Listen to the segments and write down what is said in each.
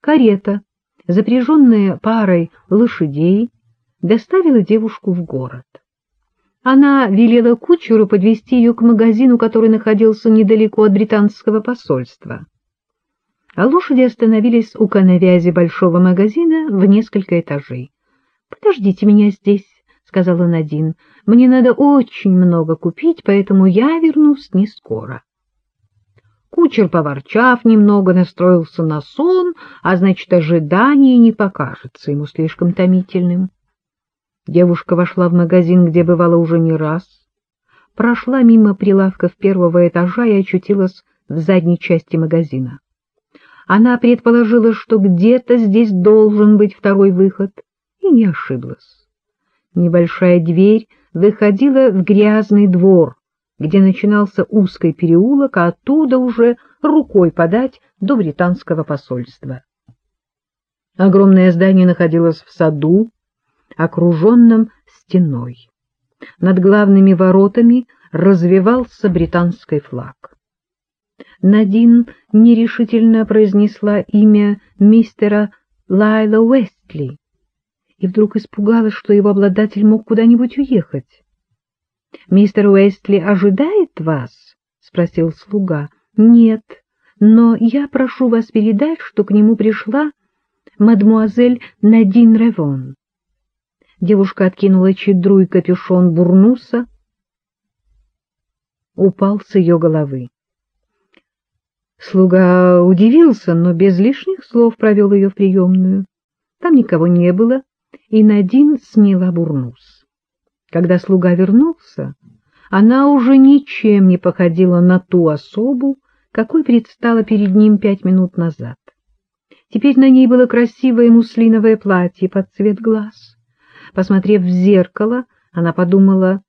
Карета, запряженная парой лошадей, доставила девушку в город. Она велела кучеру подвести ее к магазину, который находился недалеко от британского посольства. А лошади остановились у коновязи большого магазина в несколько этажей. — Подождите меня здесь, — сказала Надин. — Мне надо очень много купить, поэтому я вернусь не скоро. Кучер, поворчав немного, настроился на сон, а значит, ожидание не покажется ему слишком томительным. Девушка вошла в магазин, где бывала уже не раз, прошла мимо прилавков первого этажа и очутилась в задней части магазина. Она предположила, что где-то здесь должен быть второй выход, и не ошиблась. Небольшая дверь выходила в грязный двор, где начинался узкий переулок, а оттуда уже рукой подать до британского посольства. Огромное здание находилось в саду, окруженном стеной. Над главными воротами развивался британский флаг. Надин нерешительно произнесла имя мистера Лайла Уэстли и вдруг испугалась, что его обладатель мог куда-нибудь уехать. — Мистер Уэстли ожидает вас? — спросил слуга. — Нет, но я прошу вас передать, что к нему пришла мадмуазель Надин Ревон. Девушка откинула чедру и капюшон бурнуса. Упал с ее головы. Слуга удивился, но без лишних слов провел ее в приемную. Там никого не было, и Надин сняла бурнус. Когда слуга вернулся, она уже ничем не походила на ту особу, какой предстала перед ним пять минут назад. Теперь на ней было красивое муслиновое платье под цвет глаз. Посмотрев в зеркало, она подумала,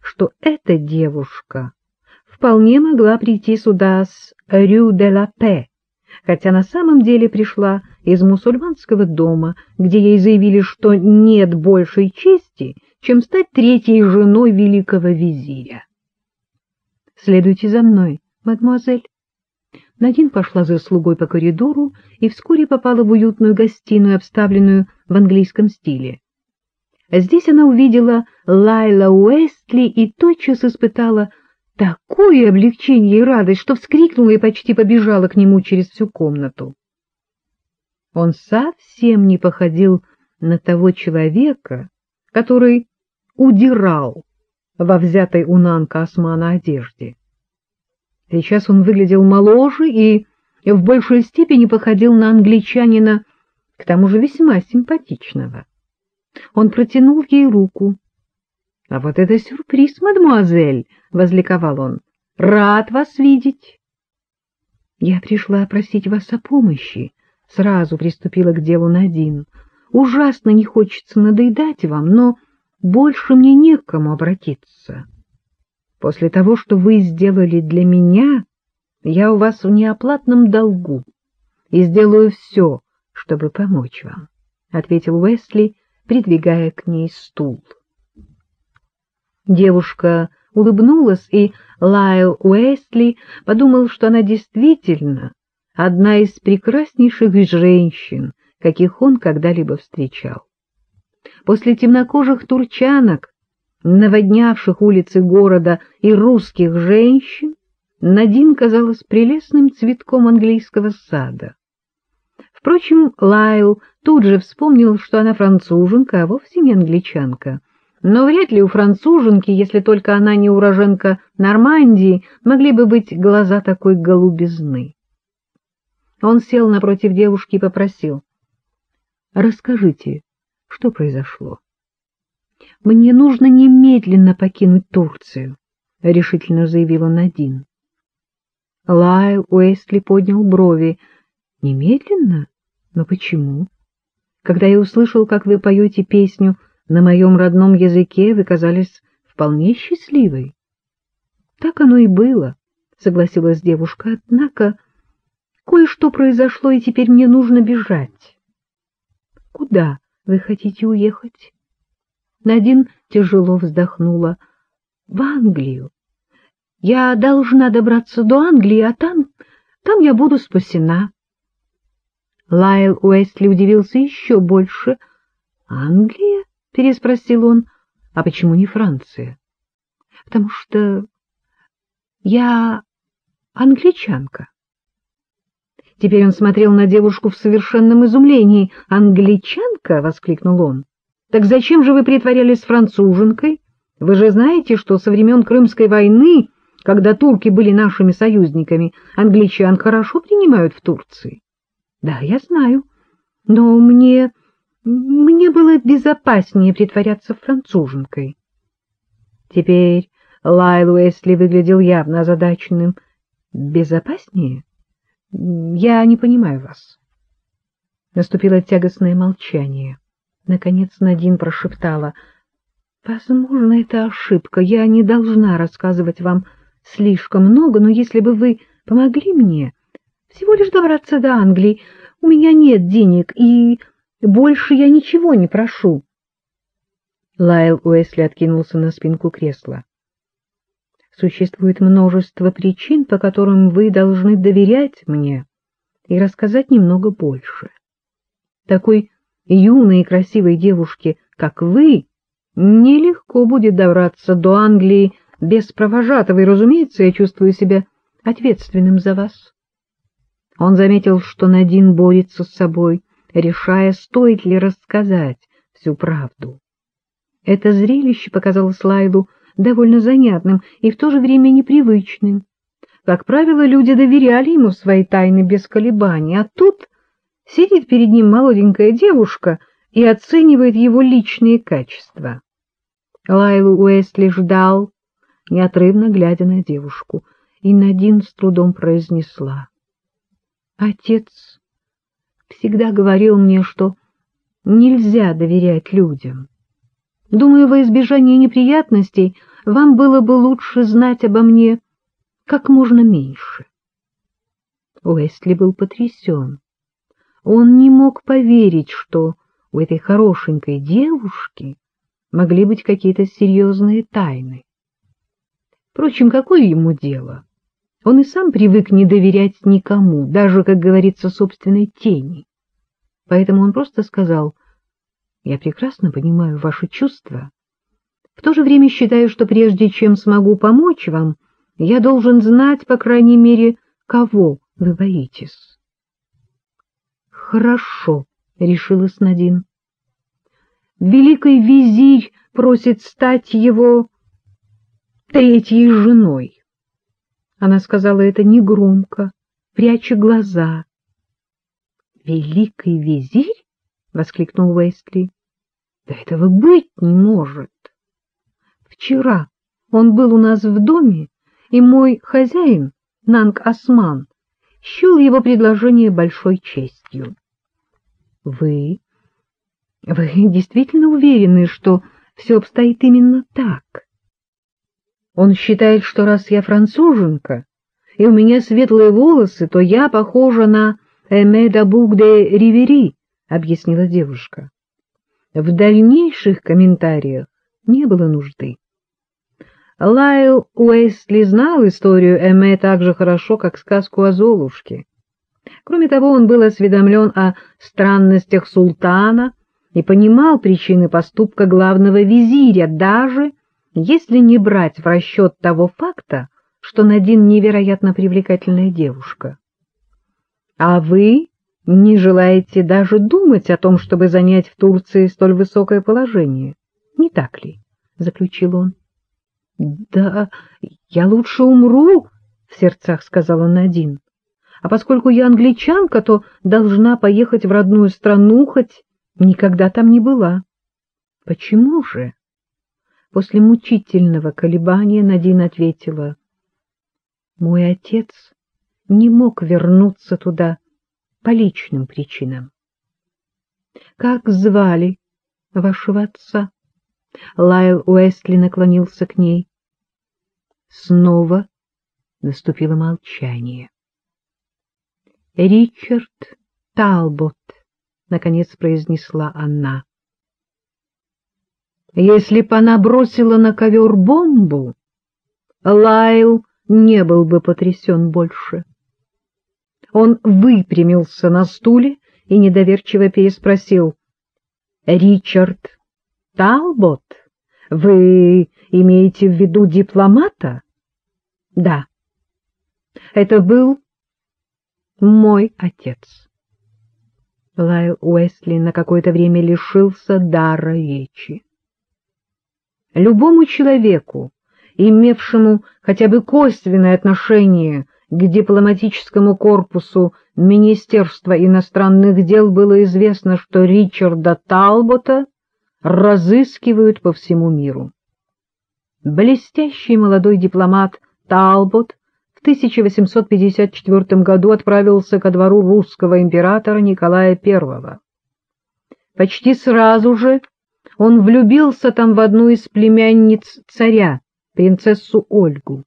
что эта девушка вполне могла прийти сюда с Рю де ла Пе, хотя на самом деле пришла из мусульманского дома, где ей заявили, что нет большей чести, чем стать третьей женой великого визиря. — Следуйте за мной, мадемуазель. Надин пошла за слугой по коридору и вскоре попала в уютную гостиную, обставленную в английском стиле. Здесь она увидела Лайла Уэстли и тотчас испытала такое облегчение и радость, что вскрикнула и почти побежала к нему через всю комнату. Он совсем не походил на того человека, который удирал во взятой у Нанка Османа одежде. Сейчас он выглядел моложе и в большей степени походил на англичанина, к тому же весьма симпатичного. Он протянул ей руку. — А вот это сюрприз, мадемуазель! — возликовал он. — Рад вас видеть! — Я пришла просить вас о помощи, — сразу приступила к делу Надин. — Ужасно не хочется надоедать вам, но больше мне некому обратиться. После того, что вы сделали для меня, я у вас в неоплатном долгу и сделаю все, чтобы помочь вам, — ответил Уэсли, придвигая к ней стул. Девушка улыбнулась, и Лайл Уэсли подумал, что она действительно одна из прекраснейших женщин, каких он когда-либо встречал. После темнокожих турчанок, наводнявших улицы города и русских женщин, Надин казалась прелестным цветком английского сада. Впрочем, Лайл тут же вспомнил, что она француженка, а вовсе не англичанка. Но вряд ли у француженки, если только она не уроженка Нормандии, могли бы быть глаза такой голубизны. Он сел напротив девушки и попросил. — Расскажите, что произошло? — Мне нужно немедленно покинуть Турцию, — решительно заявила Надин. Лайл Уэстли поднял брови. — Немедленно? Но почему? Когда я услышал, как вы поете песню на моем родном языке, вы казались вполне счастливой. — Так оно и было, — согласилась девушка, — однако кое-что произошло, и теперь мне нужно бежать. — Куда? Вы хотите уехать? Надин тяжело вздохнула. В Англию. Я должна добраться до Англии, а там, там я буду спасена. Лайл Уэстли удивился еще больше. «Англия?» — переспросил он. «А почему не Франция?» «Потому что я англичанка». Теперь он смотрел на девушку в совершенном изумлении. «Англичанка?» — воскликнул он. «Так зачем же вы притворялись француженкой? Вы же знаете, что со времен Крымской войны, когда турки были нашими союзниками, англичан хорошо принимают в Турции». Да, я знаю, но мне... мне было безопаснее притворяться француженкой. Теперь Лайл Уэсли выглядел явно озадаченным. Безопаснее? Я не понимаю вас. Наступило тягостное молчание. Наконец Надин прошептала. — Возможно, это ошибка. Я не должна рассказывать вам слишком много, но если бы вы помогли мне, всего лишь добраться до Англии. У меня нет денег, и больше я ничего не прошу. Лайл Уэсли откинулся на спинку кресла. Существует множество причин, по которым вы должны доверять мне и рассказать немного больше. Такой юной и красивой девушке, как вы, нелегко будет добраться до Англии без провожатого, и, разумеется, я чувствую себя ответственным за вас. Он заметил, что Надин борется с собой, решая, стоит ли рассказать всю правду. Это зрелище показалось Лайлу довольно занятным и в то же время непривычным. Как правило, люди доверяли ему свои тайны без колебаний, а тут сидит перед ним молоденькая девушка и оценивает его личные качества. Лайлу Уэстли ждал, неотрывно глядя на девушку, и Надин с трудом произнесла. Отец всегда говорил мне, что нельзя доверять людям. Думаю, во избежание неприятностей вам было бы лучше знать обо мне как можно меньше. Уэстли был потрясен. Он не мог поверить, что у этой хорошенькой девушки могли быть какие-то серьезные тайны. Впрочем, какое ему дело? Он и сам привык не доверять никому, даже, как говорится, собственной тени. Поэтому он просто сказал, «Я прекрасно понимаю ваши чувства. В то же время считаю, что прежде чем смогу помочь вам, я должен знать, по крайней мере, кого вы боитесь». «Хорошо», — решилась Надин. «Великий визирь просит стать его третьей женой». Она сказала это негромко, пряча глаза. «Великий визирь?» — воскликнул Уэстли. «Да этого быть не может. Вчера он был у нас в доме, и мой хозяин, Нанг Осман, счел его предложение большой честью. Вы... вы действительно уверены, что все обстоит именно так?» Он считает, что раз я француженка, и у меня светлые волосы, то я похожа на Эмеда Бугде Ривери, — объяснила девушка. В дальнейших комментариях не было нужды. Лайл Уэстли знал историю Эме так же хорошо, как сказку о Золушке. Кроме того, он был осведомлен о странностях султана и понимал причины поступка главного визиря, даже если не брать в расчет того факта, что Надин невероятно привлекательная девушка. А вы не желаете даже думать о том, чтобы занять в Турции столь высокое положение, не так ли? — заключил он. — Да, я лучше умру, — в сердцах сказала Надин. — А поскольку я англичанка, то должна поехать в родную страну, хоть никогда там не была. — Почему же? После мучительного колебания Надин ответила, «Мой отец не мог вернуться туда по личным причинам». «Как звали вашего отца?» Лайл Уэстли наклонился к ней. Снова наступило молчание. «Ричард Талбот», — наконец произнесла она. Если б она бросила на ковер бомбу, Лайл не был бы потрясен больше. Он выпрямился на стуле и недоверчиво переспросил. — Ричард Талбот? Вы имеете в виду дипломата? — Да. Это был мой отец. Лайл Уэсли на какое-то время лишился дара речи. Любому человеку, имевшему хотя бы косвенное отношение к дипломатическому корпусу Министерства иностранных дел, было известно, что Ричарда Талбота разыскивают по всему миру. Блестящий молодой дипломат Талбот в 1854 году отправился ко двору русского императора Николая I. Почти сразу же он влюбился там в одну из племянниц царя, принцессу Ольгу.